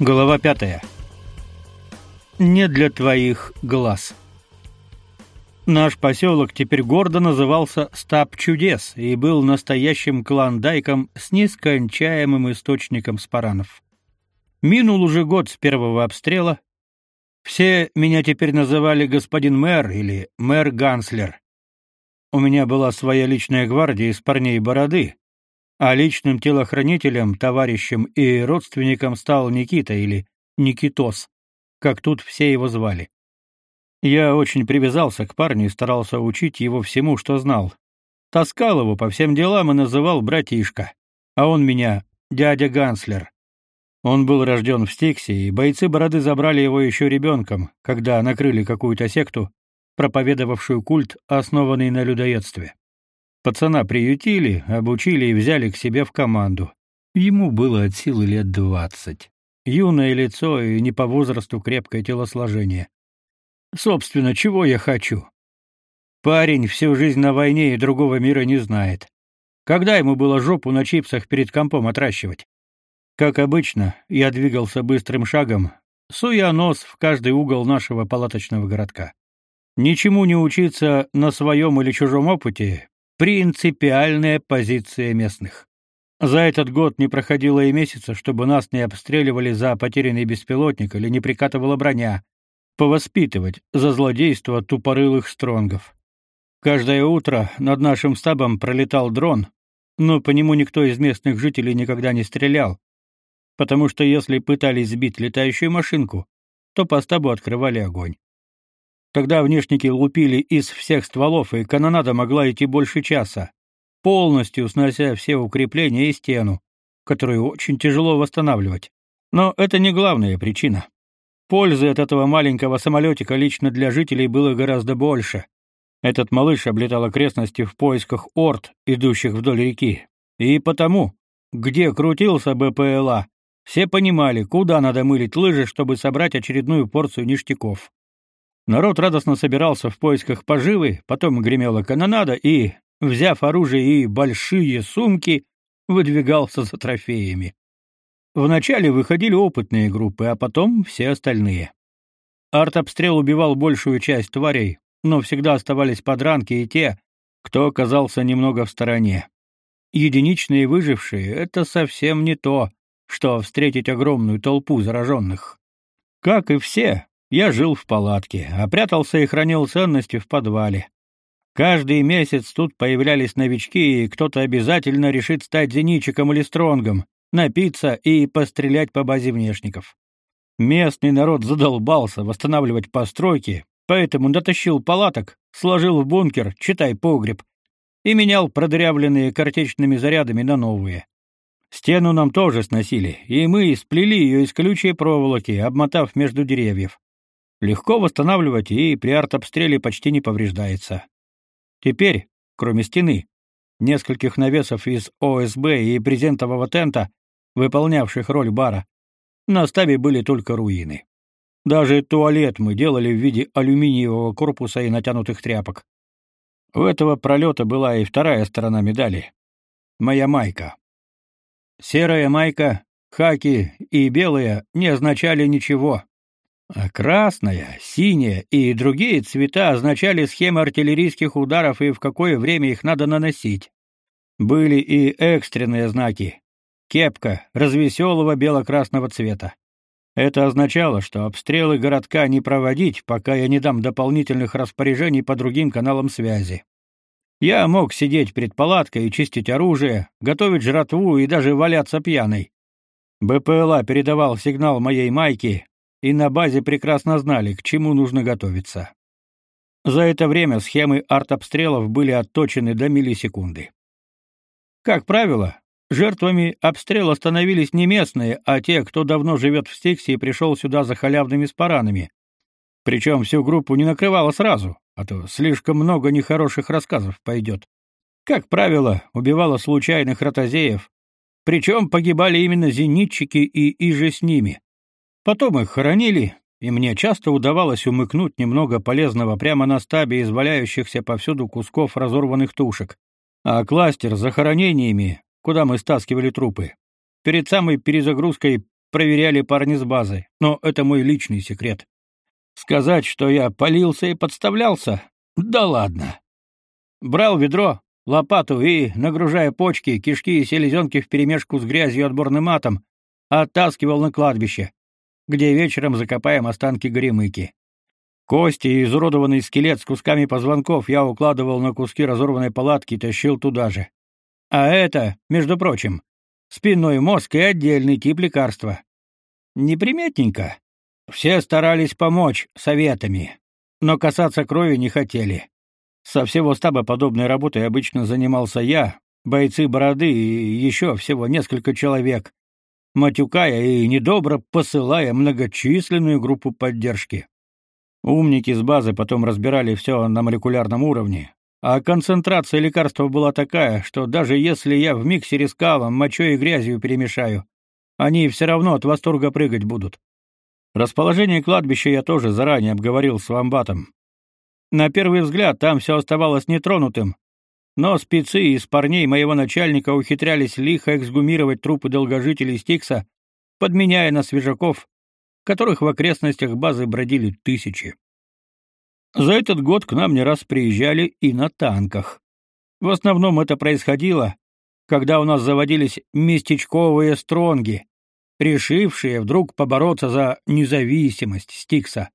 Глава пятая. Не для твоих глаз. Наш поселок теперь гордо назывался Стаб чудес и был настоящим клондайком с нескончаемым источником спаранов. Минул уже год с первого обстрела. Все меня теперь называли господин мэр или мэр-ганслер. У меня была своя личная гвардия из парней бороды, а личным телохранителем, товарищем и родственником стал Никита или Никитос, как тут все его звали. Я очень привязался к парню и старался учить его всему, что знал. Таскал его по всем делам и называл братишка, а он меня дядя Ганслер. Он был рожден в Стиксе, и бойцы Бороды забрали его еще ребенком, когда накрыли какую-то секту, проповедовавшую культ, основанный на людоедстве. Пацана приютили, обучили и взяли к себе в команду. Ему было от силы лет двадцать. Юное лицо и не по возрасту крепкое телосложение. Собственно, чего я хочу? Парень всю жизнь на войне и другого мира не знает. Когда ему было жопу на чипсах перед компом отращивать? Как обычно, я двигался быстрым шагом, суя нос в каждый угол нашего палаточного городка. Ничему не учиться на своем или чужом опыте принципиальная позиция местных. За этот год не проходило и месяца, чтобы нас не обстреливали за потерянный беспилотник или не прикатывала броня, повоспитывать за злодейство тупорылых стронгов. Каждое утро над нашим стабом пролетал дрон, но по нему никто из местных жителей никогда не стрелял, потому что если пытались сбить летающую машинку, то по стабу открывали огонь. Тогда внешники лупили из всех стволов, и канонада могла идти больше часа, полностью снося все укрепления и стену, которую очень тяжело восстанавливать. Но это не главная причина. Пользы от этого маленького самолетика лично для жителей было гораздо больше. Этот малыш облетал окрестности в поисках орд, идущих вдоль реки. И потому, где крутился БПЛА, все понимали, куда надо мылить лыжи, чтобы собрать очередную порцию ништяков. Народ радостно собирался в поисках поживы, потом гремела канонада и, взяв оружие и большие сумки, выдвигался за трофеями. Вначале выходили опытные группы, а потом все остальные. Артобстрел убивал большую часть тварей, но всегда оставались подранки и те, кто оказался немного в стороне. Единичные выжившие — это совсем не то, что встретить огромную толпу зараженных. Как и все, я жил в палатке, а прятался и хранил ценности в подвале. Каждый месяц тут появлялись новички, и кто-то обязательно решит стать зенитчиком или стронгом, напиться и пострелять по базе внешников. Местный народ задолбался восстанавливать постройки, поэтому дотащил палаток, сложил в бункер, читай погреб, и менял продырявленные картечными зарядами на новые. Стену нам тоже сносили, и мы сплели ее из колючей проволоки, обмотав между деревьев. Легко восстанавливать и при артобстреле почти не повреждается. Теперь, кроме стены, нескольких навесов из ОСБ и презентового тента, выполнявших роль бара, на стабе были только руины. Даже туалет мы делали в виде алюминиевого корпуса и натянутых тряпок. У этого пролета была и вторая сторона медали. Моя майка. Серая майка, хаки и белая не означали ничего. А красная, синяя и другие цвета означали схемы артиллерийских ударов и в какое время их надо наносить. Были и экстренные знаки. Кепка развеселого бело-красного цвета. Это означало, что обстрелы городка не проводить, пока я не дам дополнительных распоряжений по другим каналам связи. Я мог сидеть перед палаткой и чистить оружие, готовить жратву и даже валяться пьяный. БПЛА передавал сигнал моей майке, и на базе прекрасно знали, к чему нужно готовиться. За это время схемы артобстрелов были отточены до миллисекунды. Как правило, жертвами обстрела становились не местные, а те, кто давно живет в Стиксе и пришел сюда за халявными спаранами. Причем всю группу не накрывало сразу, а то слишком много нехороших рассказов пойдет. Как правило, убивало случайных ротозеев, причем погибали именно зенитчики и иже с ними. Потом их хоронили, и мне часто удавалось умыкнуть немного полезного прямо на стабе из валяющихся повсюду кусков разорванных тушек. А кластер с захоронениями, куда мы стаскивали трупы, перед самой перезагрузкой проверяли парни с базы, но это мой личный секрет. Сказать, что я полился и подставлялся? Да ладно. Брал ведро, лопату и, нагружая почки, кишки и селезенки вперемешку с грязью и отборным матом, оттаскивал на кладбище, где вечером закопаем останки горемыки. Кости и изуродованный скелет с кусками позвонков я укладывал на куски разорванной палатки и тащил туда же. А это, между прочим, спинной мозг и отдельный тип лекарства. Неприметненько. Все старались помочь советами, но касаться крови не хотели. Со всего стаба подобной работой обычно занимался я, бойцы бороды и еще всего несколько человек, матюкая и недобро посылая многочисленную группу поддержки. Умники с базы потом разбирали все на молекулярном уровне, а концентрация лекарства была такая, что даже если я в миксере с калом, мочой и грязью перемешаю, они все равно от восторга прыгать будут. Расположение кладбища я тоже заранее обговорил с вамбатом. На первый взгляд там все оставалось нетронутым, но спецы из парней моего начальника ухитрялись лихо эксгумировать трупы долгожителей Стикса, подменяя на свежаков, которых в окрестностях базы бродили тысячи. За этот год к нам не раз приезжали и на танках. В основном это происходило, когда у нас заводились местечковые стронги, решившие вдруг побороться за независимость Стикса.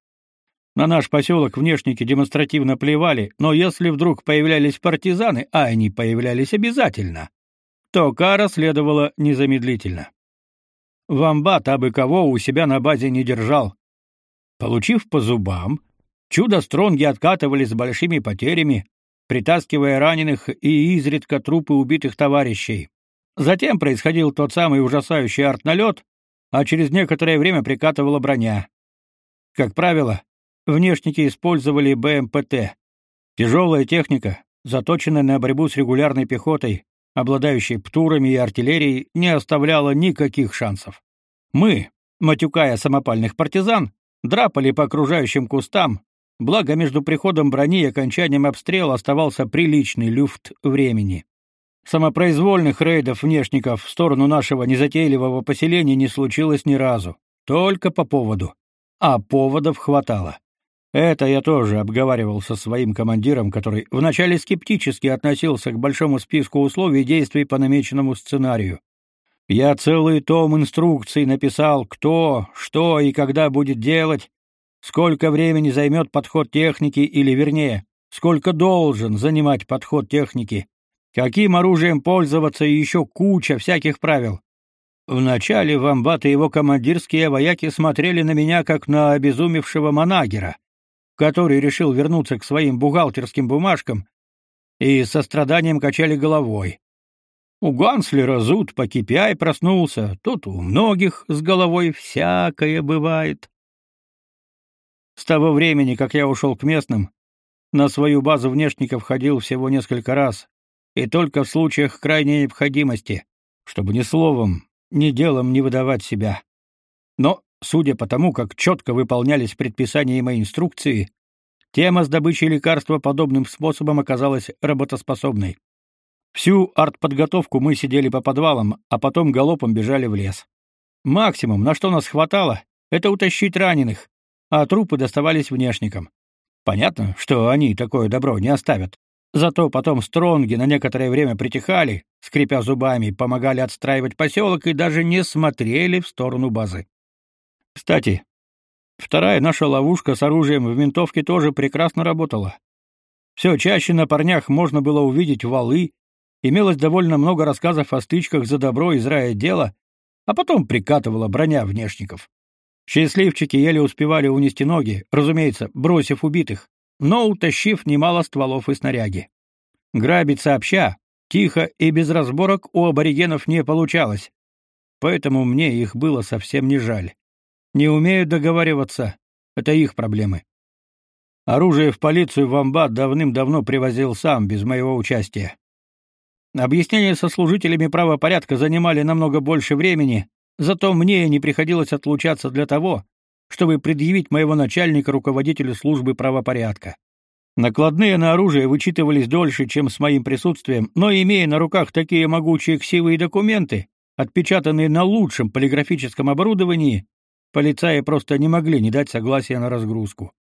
На наш поселок внешники демонстративно плевали, но если вдруг появлялись партизаны, а они появлялись обязательно, то кара следовала незамедлительно. Вамбат абы кого у себя на базе не держал. Получив по зубам, чудо-стронги откатывались с большими потерями, притаскивая раненых и изредка трупы убитых товарищей. Затем происходил тот самый ужасающий артналет, а через некоторое время прикатывала броня. Как правило, внешники использовали БМПТ. Тяжелая техника, заточенная на борьбу с регулярной пехотой, обладающей птурами и артиллерией, не оставляла никаких шансов. Мы, матюкая самопальных партизан, драпали по окружающим кустам, благо между приходом брони и окончанием обстрела оставался приличный люфт времени. Самопроизвольных рейдов внешников в сторону нашего незатейливого поселения не случилось ни разу, только по поводу. А поводов хватало. Это я тоже обговаривал со своим командиром, который вначале скептически относился к большому списку условий действий по намеченному сценарию. Я целый том инструкций написал, кто, что и когда будет делать, сколько времени займет подход техники или, вернее, сколько должен занимать подход техники, каким оружием пользоваться и еще куча всяких правил. Вначале Вамбат и его командирские вояки смотрели на меня как на обезумевшего манагера, который решил вернуться к своим бухгалтерским бумажкам, и со страданием качали головой. У Ганслера зуд по KPI проснулся, тут у многих с головой всякое бывает. С того времени, как я ушел к местным, на свою базу внешников ходил всего несколько раз, и только в случаях крайней необходимости, чтобы ни словом, ни делом не выдавать себя. Но Судя по тому, как четко выполнялись предписания и мои инструкции, тема с добычей лекарства подобным способом оказалась работоспособной. Всю артподготовку мы сидели по подвалам, а потом галопом бежали в лес. Максимум, на что нас хватало, это утащить раненых, а трупы доставались внешникам. Понятно, что они такое добро не оставят. Зато потом стронги на некоторое время притихали, скрипя зубами, помогали отстраивать поселок и даже не смотрели в сторону базы. Кстати, вторая наша ловушка с оружием в винтовке тоже прекрасно работала. Все чаще на парнях можно было увидеть валы, имелось довольно много рассказов о стычках за добро из рая дела, а потом прикатывала броня внешников. Счастливчики еле успевали унести ноги, разумеется, бросив убитых, но утащив немало стволов и снаряги. Грабить сообща, тихо и без разборок у аборигенов не получалось, поэтому мне их было совсем не жаль. Не умеют договариваться. Это их проблемы. Оружие в полицию в Амбат давным-давно привозил сам, без моего участия. Объяснения со служителями правопорядка занимали намного больше времени, зато мне не приходилось отлучаться для того, чтобы предъявить моего начальника руководителю службы правопорядка. Накладные на оружие вычитывались дольше, чем с моим присутствием, но имея на руках такие могучие ксивы и документы, отпечатанные на лучшем полиграфическом оборудовании, полицаи просто не могли не дать согласия на разгрузку.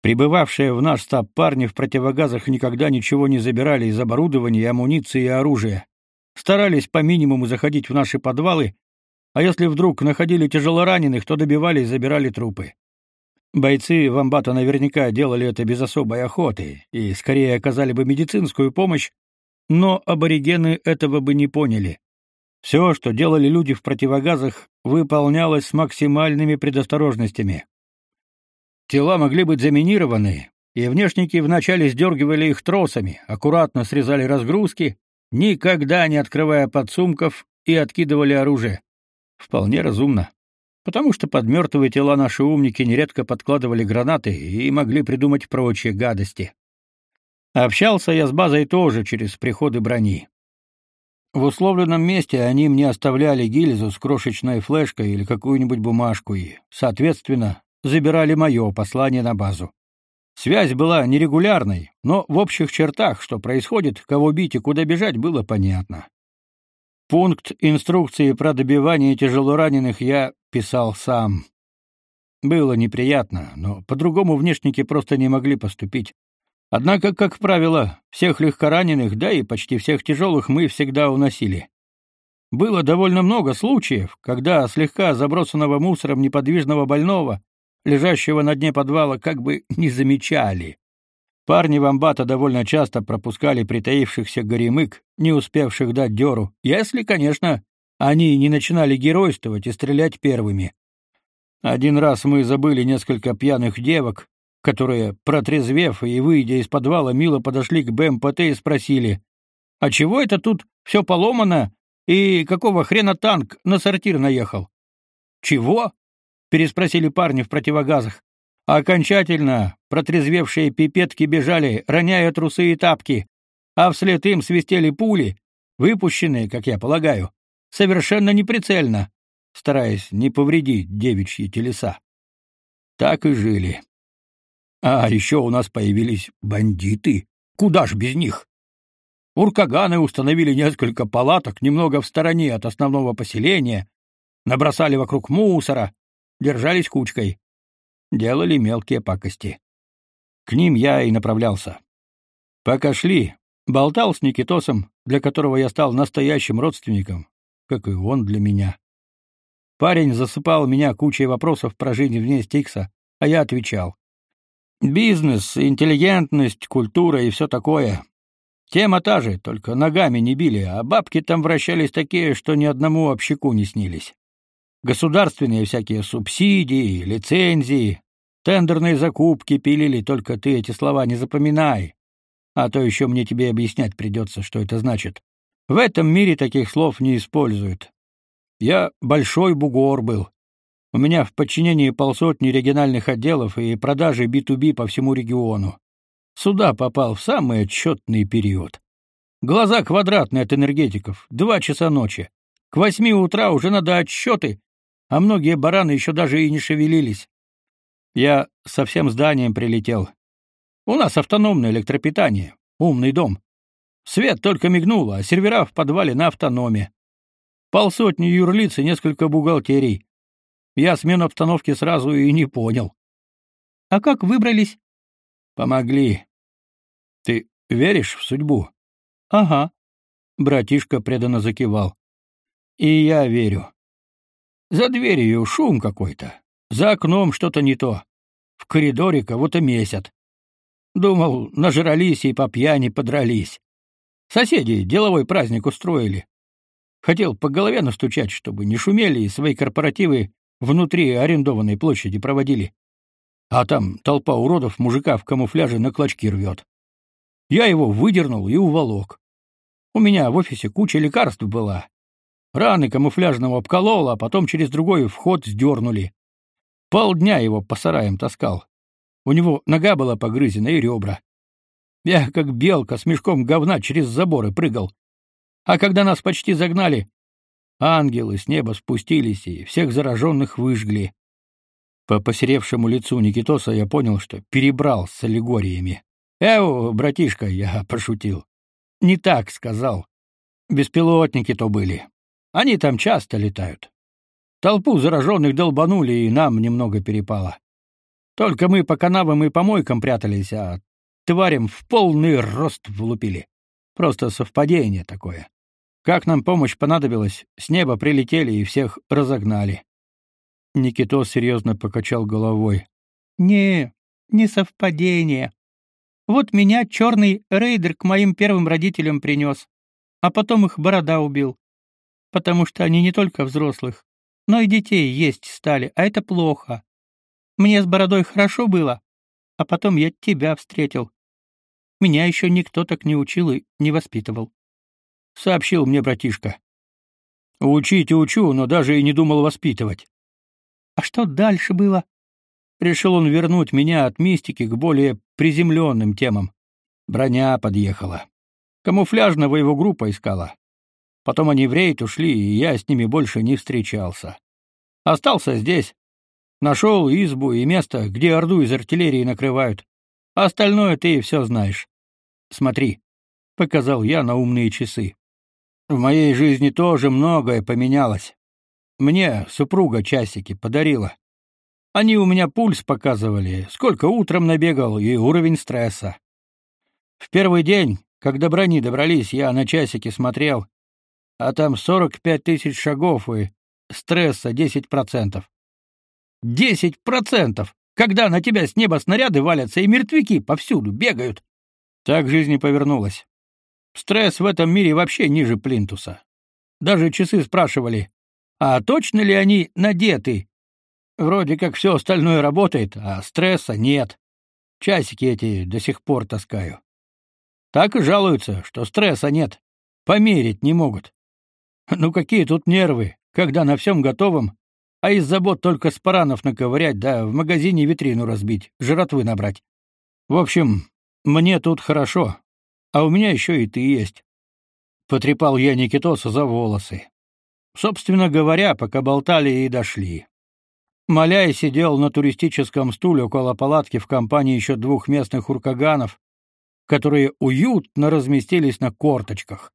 Прибывавшие в наш штаб парни в противогазах никогда ничего не забирали из оборудования, амуниции и оружия. Старались по минимуму заходить в наши подвалы, а если вдруг находили тяжелораненых, то добивали и забирали трупы. Бойцы Вамбата наверняка делали это без особой охоты и скорее оказали бы медицинскую помощь, но аборигены этого бы не поняли. Все, что делали люди в противогазах, выполнялось с максимальными предосторожностями. Тела могли быть заминированы, и внешники вначале сдергивали их тросами, аккуратно срезали разгрузки, никогда не открывая подсумков, и откидывали оружие. Вполне разумно. Потому что под мертвые тела наши умники нередко подкладывали гранаты и могли придумать прочие гадости. Общался я с базой тоже через приходы брони. В условленном месте они мне оставляли гильзу с крошечной флешкой или какую-нибудь бумажку и, соответственно, забирали мое послание на базу. Связь была нерегулярной, но в общих чертах, что происходит, кого бить и куда бежать, было понятно. Пункт инструкции про добивание тяжелораненых я писал сам. Было неприятно, но по-другому внешники просто не могли поступить. Однако, как правило, всех легкораненых, да и почти всех тяжелых мы всегда уносили. Было довольно много случаев, когда слегка забросанного мусором неподвижного больного лежащего на дне подвала, как бы не замечали. Парни вамбата довольно часто пропускали притаившихся горемык, не успевших дать дёру, если, конечно, они не начинали геройствовать и стрелять первыми. Один раз мы забыли несколько пьяных девок, которые, протрезвев и выйдя из подвала, мило подошли к БМПТ и спросили, «А чего это тут все поломано и какого хрена танк на сортир наехал?» «Чего?» переспросили парни в противогазах. окончательно протрезвевшие пипетки бежали, роняя трусы и тапки, а вслед им свистели пули, выпущенные, как я полагаю, совершенно неприцельно, стараясь не повредить девичьи телеса. Так и жили. А еще у нас появились бандиты. Куда ж без них? Уркаганы установили несколько палаток немного в стороне от основного поселения, набросали вокруг мусора, держались кучкой, делали мелкие пакости. К ним я и направлялся. Пока шли, болтал с Никитосом, для которого я стал настоящим родственником, как и он для меня. Парень засыпал меня кучей вопросов про жизнь вне Стикса, а я отвечал. Бизнес, интеллигентность, культура и все такое. Тема та же, только ногами не били, а бабки там вращались такие, что ни одному общаку не снились. Государственные всякие субсидии, лицензии, тендерные закупки пилили, только ты эти слова не запоминай. А то еще мне тебе объяснять придется, что это значит. В этом мире таких слов не используют. Я большой бугор был. У меня в подчинении полсотни региональных отделов и продажи B2B по всему региону. Сюда попал в самый отчетный период. Глаза квадратные от энергетиков, два часа ночи. К восьми утра уже надо отчеты а многие бараны еще даже и не шевелились. Я со всем зданием прилетел. У нас автономное электропитание, умный дом. Свет только мигнул, а сервера в подвале на автономе. Полсотни юрлиц и несколько бухгалтерий. Я смену обстановки сразу и не понял. А как выбрались? Помогли. Ты веришь в судьбу? Ага. Братишка преданно закивал. И я верю. За дверью шум какой-то. За окном что-то не то. В коридоре кого-то месят. Думал, нажрались и по пьяни подрались. Соседи деловой праздник устроили. Хотел по голове настучать, чтобы не шумели и свои корпоративы внутри арендованной площади проводили. А там толпа уродов мужика в камуфляже на клочки рвет. Я его выдернул и уволок. У меня в офисе куча лекарств была, Раны камуфляжного обкололо, а потом через другой вход сдернули. Полдня его по сараям таскал. У него нога была погрызена и ребра. Я, как белка, с мешком говна через заборы прыгал. А когда нас почти загнали, ангелы с неба спустились и всех зараженных выжгли. По посеревшему лицу Никитоса я понял, что перебрал с аллегориями. «Эу, братишка», — я пошутил. «Не так сказал. Беспилотники то были. Они там часто летают. Толпу зараженных долбанули, и нам немного перепало. Только мы по канавам и помойкам прятались, а тварям в полный рост влупили. Просто совпадение такое. Как нам помощь понадобилась, с неба прилетели и всех разогнали. Никитос серьезно покачал головой. Не, не совпадение. Вот меня черный рейдер к моим первым родителям принес, а потом их борода убил. Потому что они не только взрослых, но и детей есть стали, а это плохо. Мне с бородой хорошо было, а потом я тебя встретил. Меня еще никто так не учил и не воспитывал. Сообщил мне братишка. Учить учу, но даже и не думал воспитывать. А что дальше было? Решил он вернуть меня от мистики к более приземленным темам. Броня подъехала. Камуфляжного его группа искала. Потом они в рейд ушли, и я с ними больше не встречался. Остался здесь. Нашел избу и место, где орду из артиллерии накрывают. Остальное ты все знаешь. Смотри, показал я на умные часы. В моей жизни тоже многое поменялось. Мне супруга часики подарила. Они у меня пульс показывали, сколько утром набегал и уровень стресса. В первый день, когда брони добрались, я на часики смотрел, а там 45 тысяч шагов и стресса 10%. 10%! Когда на тебя с неба снаряды валятся и мертвяки повсюду бегают. Так жизнь и повернулась. Стресс в этом мире вообще ниже плинтуса. Даже часы спрашивали, а точно ли они надеты? Вроде как все остальное работает, а стресса нет. Часики эти до сих пор таскаю. Так и жалуются, что стресса нет. Померить не могут. Ну какие тут нервы, когда на всем готовом, а из забот только спаранов наковырять, да в магазине витрину разбить, жратвы набрать. В общем, мне тут хорошо, а у меня еще и ты есть. Потрепал я Никитоса за волосы. Собственно говоря, пока болтали и дошли. Маляй сидел на туристическом стуле около палатки в компании еще двух местных уркаганов, которые уютно разместились на корточках.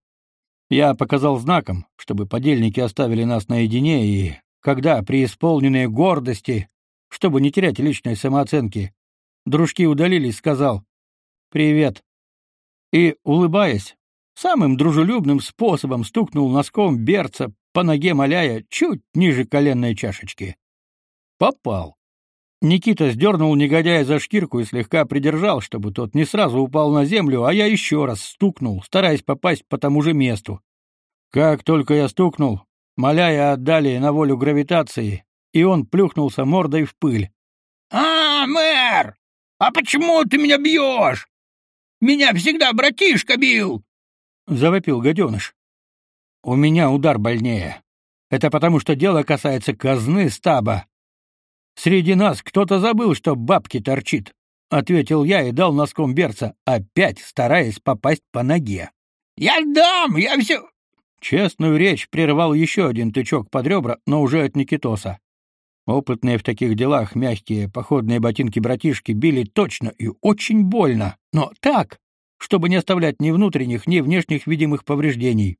Я показал знаком, чтобы подельники оставили нас наедине, и, когда, преисполненные гордости, чтобы не терять личной самооценки, дружки удалились, сказал «Привет». И, улыбаясь, самым дружелюбным способом стукнул носком берца по ноге маляя чуть ниже коленной чашечки. Попал. Никита сдернул негодяя за шкирку и слегка придержал, чтобы тот не сразу упал на землю, а я еще раз стукнул, стараясь попасть по тому же месту. Как только я стукнул, моляя отдали на волю гравитации, и он плюхнулся мордой в пыль. «А, мэр! А почему ты меня бьешь? Меня всегда братишка бил!» — завопил гаденыш. «У меня удар больнее. Это потому, что дело касается казны стаба, Среди нас кто-то забыл, что бабки торчит, ответил я и дал носком берца, опять стараясь попасть по ноге. Я дам, я все Честную речь прервал еще один тычок под ребра, но уже от Никитоса. Опытные в таких делах мягкие походные ботинки братишки били точно и очень больно, но так, чтобы не оставлять ни внутренних, ни внешних видимых повреждений.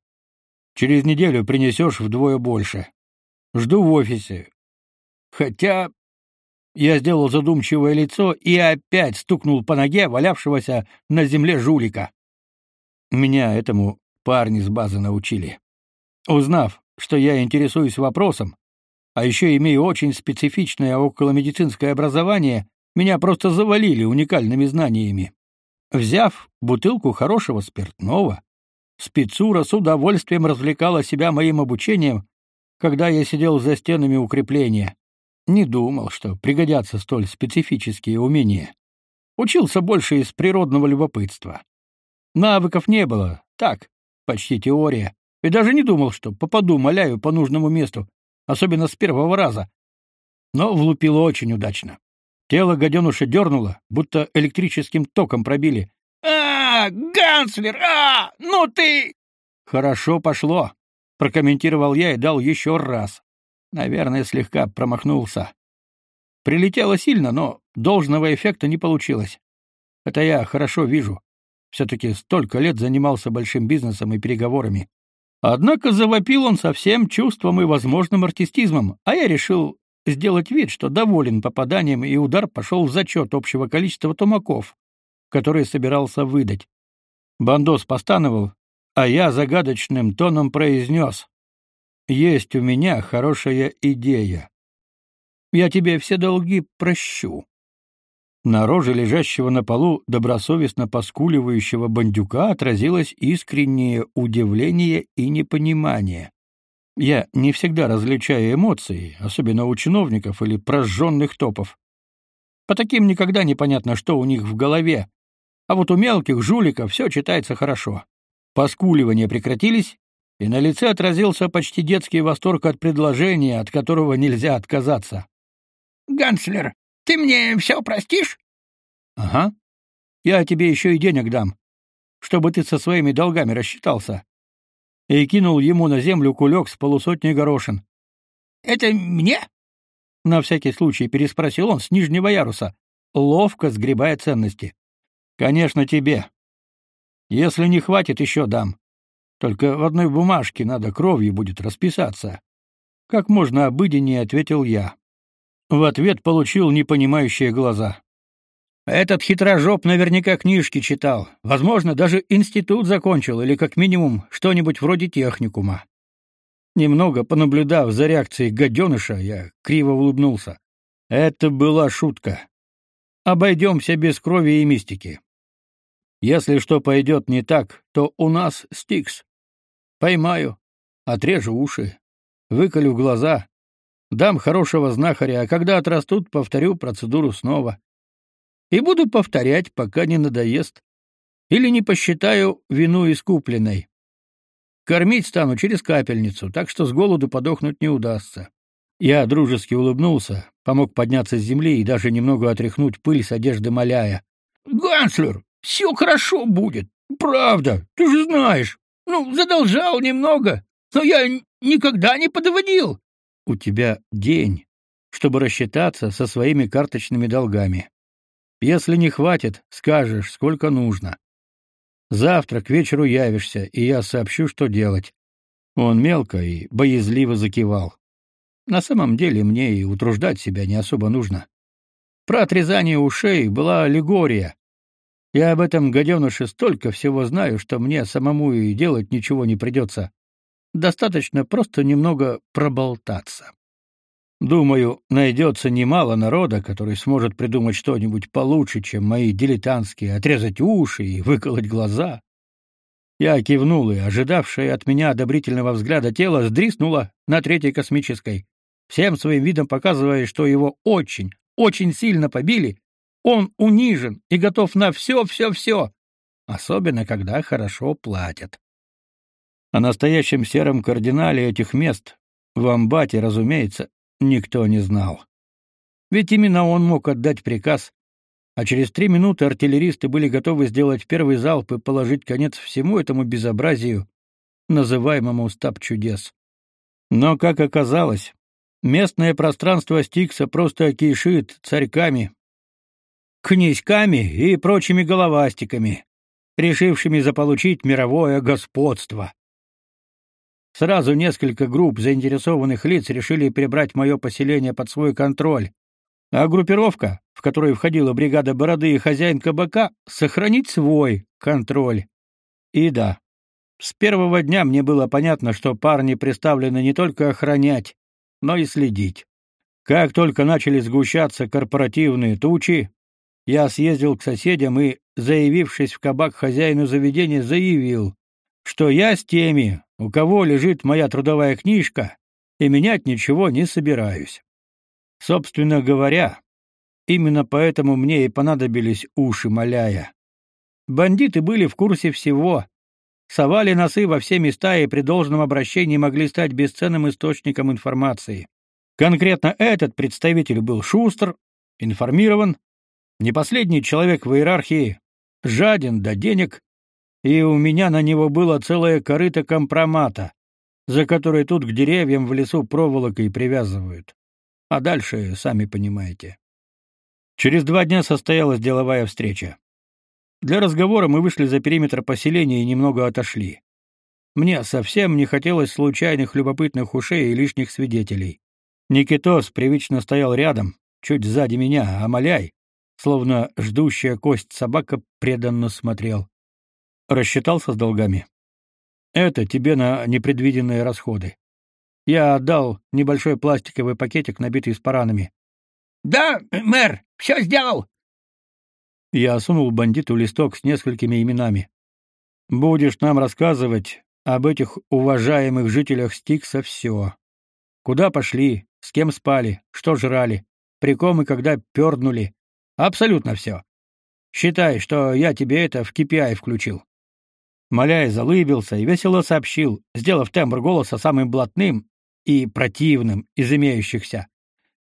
Через неделю принесешь вдвое больше. Жду в офисе. Хотя я сделал задумчивое лицо и опять стукнул по ноге валявшегося на земле жулика. Меня этому парни с базы научили. Узнав, что я интересуюсь вопросом, а еще имею очень специфичное околомедицинское образование, меня просто завалили уникальными знаниями. Взяв бутылку хорошего спиртного, спецура с удовольствием развлекала себя моим обучением, когда я сидел за стенами укрепления. Не думал, что пригодятся столь специфические умения. Учился больше из природного любопытства. Навыков не было, так, почти теория. И даже не думал, что попаду, моляю, по нужному месту, особенно с первого раза. Но влупило очень удачно. Тело гаденуша дернуло, будто электрическим током пробили. «А, Ганслер! А, ну ты...» «Хорошо пошло», — прокомментировал я и дал еще раз. Наверное, слегка промахнулся. Прилетело сильно, но должного эффекта не получилось. Это я хорошо вижу. Все-таки столько лет занимался большим бизнесом и переговорами. Однако завопил он со всем чувством и возможным артистизмом, а я решил сделать вид, что доволен попаданием, и удар пошел в зачет общего количества тумаков, которые собирался выдать. Бандос постановал, а я загадочным тоном произнес. «Есть у меня хорошая идея. Я тебе все долги прощу». На роже лежащего на полу добросовестно поскуливающего бандюка отразилось искреннее удивление и непонимание. Я не всегда различаю эмоции, особенно у чиновников или прожженных топов. По таким никогда непонятно, что у них в голове. А вот у мелких жуликов все читается хорошо. Поскуливания прекратились, и на лице отразился почти детский восторг от предложения, от которого нельзя отказаться. «Ганслер, ты мне все простишь? Ага. Я тебе еще и денег дам, чтобы ты со своими долгами рассчитался. И кинул ему на землю кулек с полусотней горошин. Это мне? На всякий случай переспросил он с нижнего яруса, ловко сгребая ценности. Конечно, тебе. Если не хватит, еще дам. Только в одной бумажке надо кровью будет расписаться. Как можно обыденнее ответил я. В ответ получил непонимающие глаза. Этот хитрожоп наверняка книжки читал, возможно, даже институт закончил или как минимум что-нибудь вроде техникума. Немного понаблюдав за реакцией гаденыша, я криво улыбнулся. Это была шутка. Обойдемся без крови и мистики. Если что пойдет не так, то у нас стикс. Поймаю, отрежу уши, выколю глаза, Дам хорошего знахаря, а когда отрастут, повторю процедуру снова. И буду повторять, пока не надоест. Или не посчитаю вину искупленной. Кормить стану через капельницу, так что с голоду подохнуть не удастся. Я дружески улыбнулся, помог подняться с земли и даже немного отряхнуть пыль с одежды Маляя. «Ганслер, все хорошо будет. Правда, ты же знаешь. Ну, задолжал немного, но я никогда не подводил. У тебя день, чтобы рассчитаться со своими карточными долгами. Если не хватит, скажешь, сколько нужно. Завтра к вечеру явишься, и я сообщу, что делать. Он мелко и боязливо закивал. На самом деле мне и утруждать себя не особо нужно. Про отрезание ушей была аллегория. Я об этом гаденыше столько всего знаю, что мне самому и делать ничего не придется. Достаточно просто немного проболтаться. Думаю, найдется немало народа, который сможет придумать что-нибудь получше, чем мои дилетантские отрезать уши и выколоть глаза. Я кивнул, и ожидавшее от меня одобрительного взгляда тело сдриснуло на третьей космической, всем своим видом показывая, что его очень, очень сильно побили, он унижен и готов на все-все-все, особенно когда хорошо платят. О настоящем сером кардинале этих мест, в Амбате, разумеется, никто не знал. Ведь именно он мог отдать приказ, а через три минуты артиллеристы были готовы сделать первый залп и положить конец всему этому безобразию, называемому стаб чудес. Но, как оказалось, местное пространство Стикса просто кишит царьками, князьками и прочими головастиками, решившими заполучить мировое господство. Сразу несколько групп заинтересованных лиц решили перебрать мое поселение под свой контроль, а группировка, в которой входила бригада Бороды и хозяин кабака, сохранить свой контроль. И да, с первого дня мне было понятно, что парни представлены не только охранять, но и следить. Как только начали сгущаться корпоративные тучи, я съездил к соседям и, заявившись в кабак хозяину заведения, заявил, что я с теми, у кого лежит моя трудовая книжка, и менять ничего не собираюсь. Собственно говоря, именно поэтому мне и понадобились уши Маляя. Бандиты были в курсе всего, совали носы во все места и при должном обращении могли стать бесценным источником информации. Конкретно этот представитель был шустр, информирован, не последний человек в иерархии, жаден до денег и у меня на него было целое корыто компромата, за которое тут к деревьям в лесу проволокой привязывают. А дальше сами понимаете. Через два дня состоялась деловая встреча. Для разговора мы вышли за периметр поселения и немного отошли. мне совсем не хотелось случайных любопытных ушей и лишних свидетелей. Никитос привычно стоял рядом, чуть сзади меня, а Маляй, словно ждущая кость собака, преданно смотрел. Рассчитался с долгами. Это тебе на непредвиденные расходы. Я отдал небольшой пластиковый пакетик, набитый спаранами. Да, мэр, все сделал. Я сунул бандиту листок с несколькими именами. Будешь нам рассказывать об этих уважаемых жителях Стикса все. Куда пошли, с кем спали, что жрали, при ком и когда перднули. Абсолютно все. Считай, что я тебе это в KPI включил. Маляй залыбился и весело сообщил, сделав тембр голоса самым блатным и противным из имеющихся.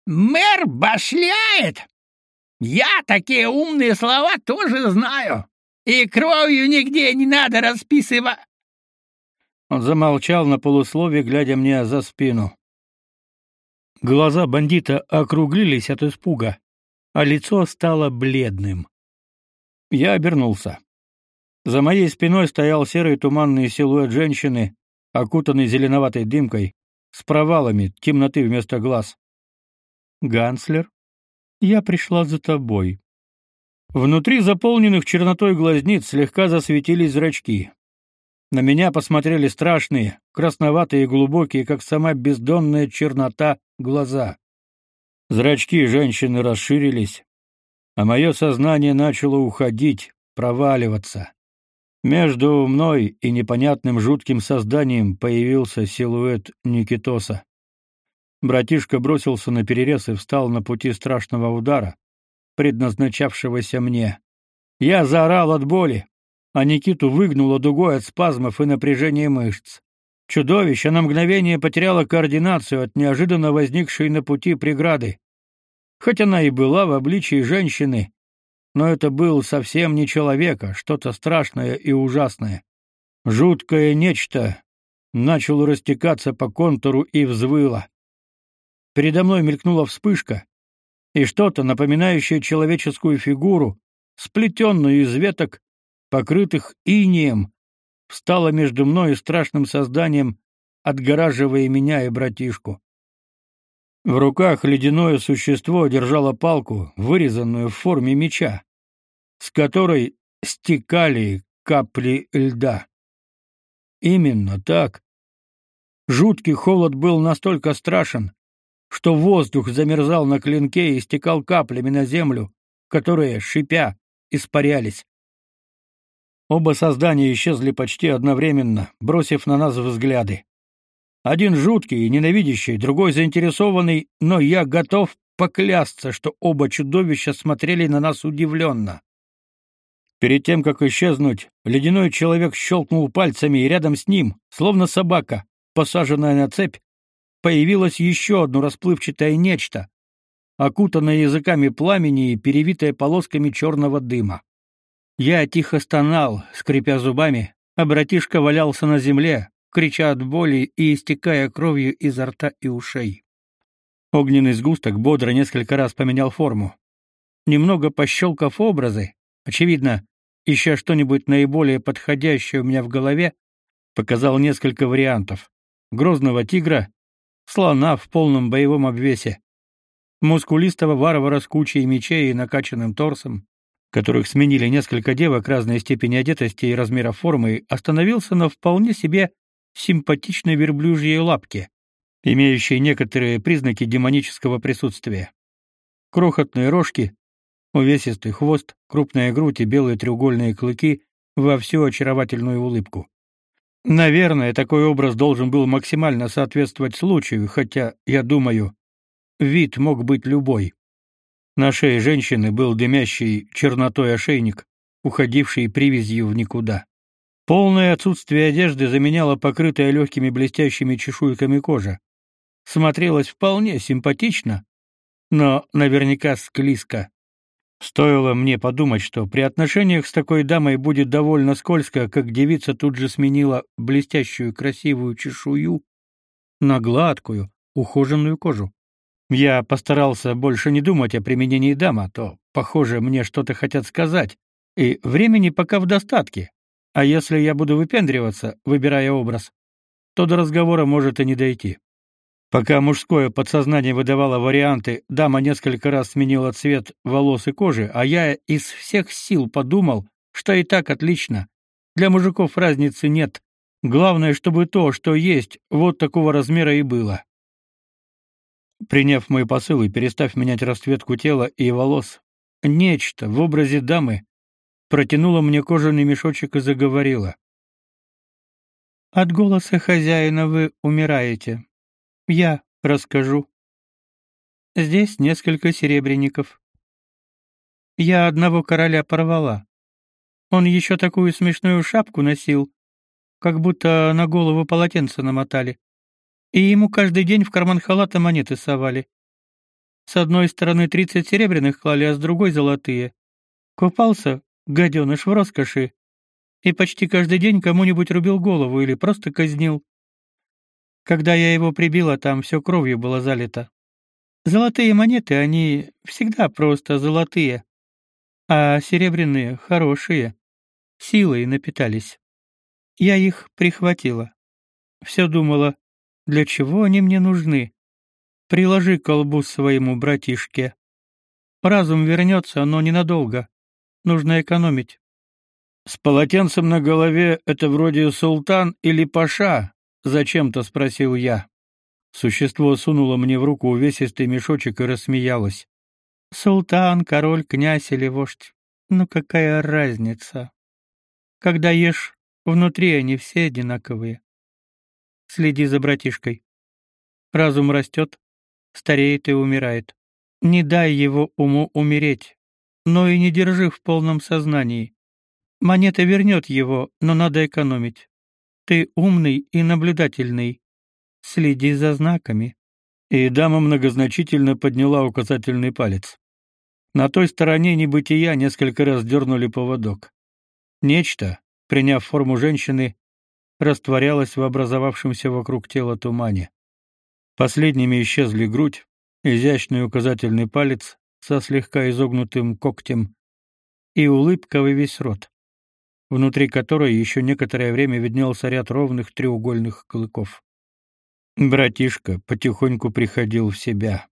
«Мэр башляет! Я такие умные слова тоже знаю, и кровью нигде не надо расписывать. Он замолчал на полуслове, глядя мне за спину. Глаза бандита округлились от испуга, а лицо стало бледным. Я обернулся. За моей спиной стоял серый туманный силуэт женщины, окутанный зеленоватой дымкой, с провалами темноты вместо глаз. Ганслер, я пришла за тобой. Внутри заполненных чернотой глазниц слегка засветились зрачки. На меня посмотрели страшные, красноватые и глубокие, как сама бездонная чернота, глаза. Зрачки женщины расширились, а мое сознание начало уходить, проваливаться. Между мной и непонятным жутким созданием появился силуэт Никитоса. Братишка бросился на перерез и встал на пути страшного удара, предназначавшегося мне. Я заорал от боли, а Никиту выгнуло дугой от спазмов и напряжения мышц. Чудовище на мгновение потеряло координацию от неожиданно возникшей на пути преграды. Хоть она и была в обличии женщины, но это был совсем не человек, а что-то страшное и ужасное. Жуткое нечто начало растекаться по контуру и взвыло. Передо мной мелькнула вспышка, и что-то, напоминающее человеческую фигуру, сплетенную из веток, покрытых инеем, встала между мной и страшным созданием, отгораживая меня и братишку. В руках ледяное существо держало палку, вырезанную в форме меча, с которой стекали капли льда. Именно так. Жуткий холод был настолько страшен, что воздух замерзал на клинке и стекал каплями на землю, которые, шипя, испарялись. Оба создания исчезли почти одновременно, бросив на нас взгляды. Один жуткий и ненавидящий, другой заинтересованный, но я готов поклясться, что оба чудовища смотрели на нас удивленно. Перед тем, как исчезнуть, ледяной человек щелкнул пальцами, и рядом с ним, словно собака, посаженная на цепь, появилось еще одно расплывчатое нечто, окутанное языками пламени и перевитое полосками черного дыма. Я тихо стонал, скрипя зубами, а братишка валялся на земле, крича от боли и истекая кровью изо рта и ушей. Огненный сгусток бодро несколько раз поменял форму. Немного пощелкав образы, очевидно, ища что-нибудь наиболее подходящее у меня в голове, показал несколько вариантов. Грозного тигра, слона в полном боевом обвесе, мускулистого варвара с кучей мечей и накачанным торсом, которых сменили несколько девок разной степени одетости и размера формы, остановился на вполне себе симпатичной верблюжьей лапке, имеющей некоторые признаки демонического присутствия. Крохотные рожки, увесистый хвост, крупная грудь и белые треугольные клыки во всю очаровательную улыбку. Наверное, такой образ должен был максимально соответствовать случаю, хотя, я думаю, вид мог быть любой. На шее женщины был дымящий чернотой ошейник, уходивший привязью в никуда. Полное отсутствие одежды заменяло покрытая легкими блестящими чешуйками кожа. Смотрелось вполне симпатично, но наверняка склизко. Стоило мне подумать, что при отношениях с такой дамой будет довольно скользко, как девица тут же сменила блестящую красивую чешую на гладкую, ухоженную кожу. Я постарался больше не думать о применении дам, а то, похоже, мне что-то хотят сказать, и времени пока в достатке. А если я буду выпендриваться, выбирая образ, то до разговора может и не дойти. Пока мужское подсознание выдавало варианты, дама несколько раз сменила цвет волос и кожи, а я из всех сил подумал, что и так отлично. Для мужиков разницы нет. Главное, чтобы то, что есть, вот такого размера и было. Приняв мой посыл и перестав менять расцветку тела и волос, нечто в образе дамы протянула мне кожаный мешочек и заговорила. От голоса хозяина вы умираете. Я расскажу. Здесь несколько серебряников. Я одного короля порвала. Он еще такую смешную шапку носил, как будто на голову полотенце намотали. И ему каждый день в карман халата монеты совали. С одной стороны тридцать серебряных клали, а с другой золотые. Купался, гаденыш, в роскоши, и почти каждый день кому-нибудь рубил голову или просто казнил. Когда я его прибила, там все кровью было залито. Золотые монеты, они всегда просто золотые, а серебряные — хорошие, силой напитались. Я их прихватила. Все думала, для чего они мне нужны? Приложи колбу своему братишке. Разум вернется, но ненадолго. Нужно экономить. С полотенцем на голове это вроде султан или паша, зачем-то спросил я. Существо сунуло мне в руку увесистый мешочек и рассмеялось. Султан, король, князь или вождь. Ну какая разница? Когда ешь, внутри они все одинаковые. Следи за братишкой. Разум растет, стареет и умирает. Не дай его уму умереть, но и не держи в полном сознании. Монета вернет его, но надо экономить. Ты умный и наблюдательный. Следи за знаками. И дама многозначительно подняла указательный палец. На той стороне небытия несколько раз дернули поводок. Нечто, приняв форму женщины, растворялось в образовавшемся вокруг тела тумане. Последними исчезли грудь, изящный указательный палец со слегка изогнутым когтем и улыбка во весь рот внутри которой еще некоторое время виднелся ряд ровных треугольных клыков. Братишка потихоньку приходил в себя.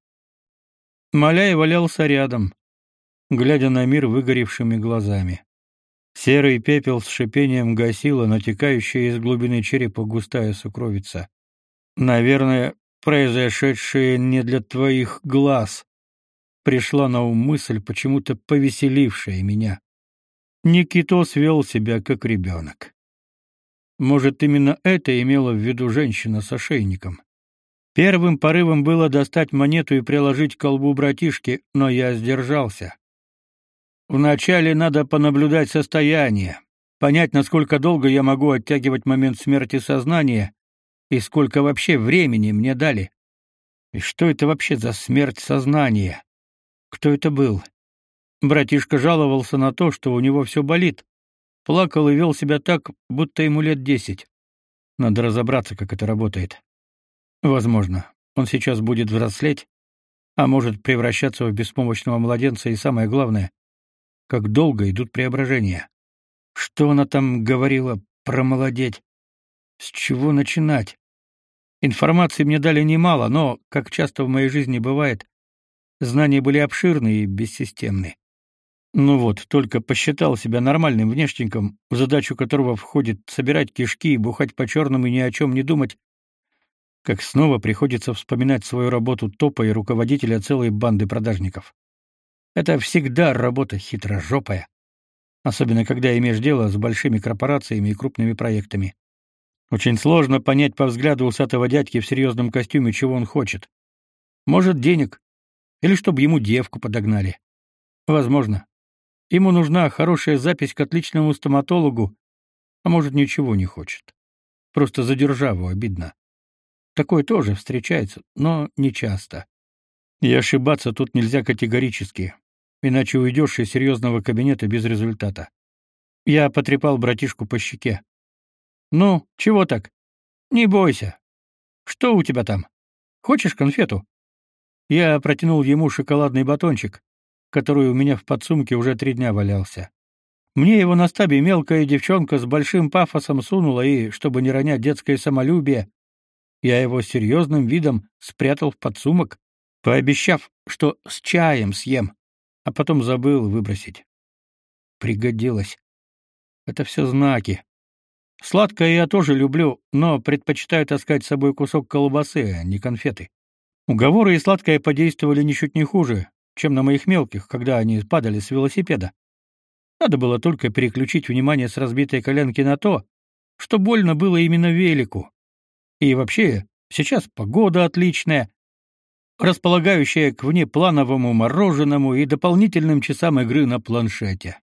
Маляй валялся рядом, глядя на мир выгоревшими глазами. Серый пепел с шипением гасила натекающая из глубины черепа густая сукровица. Наверное, произошедшее не для твоих глаз. Пришла на ум мысль, почему-то повеселившая меня. Никитос вел себя как ребенок. Может, именно это имела в виду женщина с ошейником. Первым порывом было достать монету и приложить к колбу братишки, но я сдержался. Вначале надо понаблюдать состояние, понять, насколько долго я могу оттягивать момент смерти сознания и сколько вообще времени мне дали. И что это вообще за смерть сознания? Кто это был? Братишка жаловался на то, что у него все болит. Плакал и вел себя так, будто ему лет десять. Надо разобраться, как это работает. Возможно, он сейчас будет взрослеть, а может превращаться в беспомощного младенца, и самое главное, как долго идут преображения. Что она там говорила про молодеть? С чего начинать? Информации мне дали немало, но, как часто в моей жизни бывает, знания были обширны и бессистемны. Ну вот, только посчитал себя нормальным внешником, в задачу которого входит собирать кишки и бухать по-черному и ни о чем не думать, как снова приходится вспоминать свою работу топа и руководителя целой банды продажников. Это всегда работа хитрожопая, особенно когда имеешь дело с большими корпорациями и крупными проектами. Очень сложно понять по взгляду усатого дядьки в серьезном костюме, чего он хочет. Может, денег, или чтобы ему девку подогнали. Возможно, Ему нужна хорошая запись к отличному стоматологу, а может, ничего не хочет. Просто за державу обидно. Такое тоже встречается, но не часто. И ошибаться тут нельзя категорически, иначе уйдешь из серьезного кабинета без результата. Я потрепал братишку по щеке. «Ну, чего так? Не бойся. Что у тебя там? Хочешь конфету?» Я протянул ему шоколадный батончик, который у меня в подсумке уже три дня валялся. Мне его на стабе мелкая девчонка с большим пафосом сунула, и, чтобы не ронять детское самолюбие, я его серьезным видом спрятал в подсумок, пообещав, что с чаем съем, а потом забыл выбросить. Пригодилось. Это все знаки. Сладкое я тоже люблю, но предпочитаю таскать с собой кусок колбасы, а не конфеты. Уговоры и сладкое подействовали ничуть не хуже, чем на моих мелких, когда они падали с велосипеда. Надо было только переключить внимание с разбитой коленки на то, что больно было именно велику. И вообще, сейчас погода отличная, располагающая к внеплановому мороженому и дополнительным часам игры на планшете.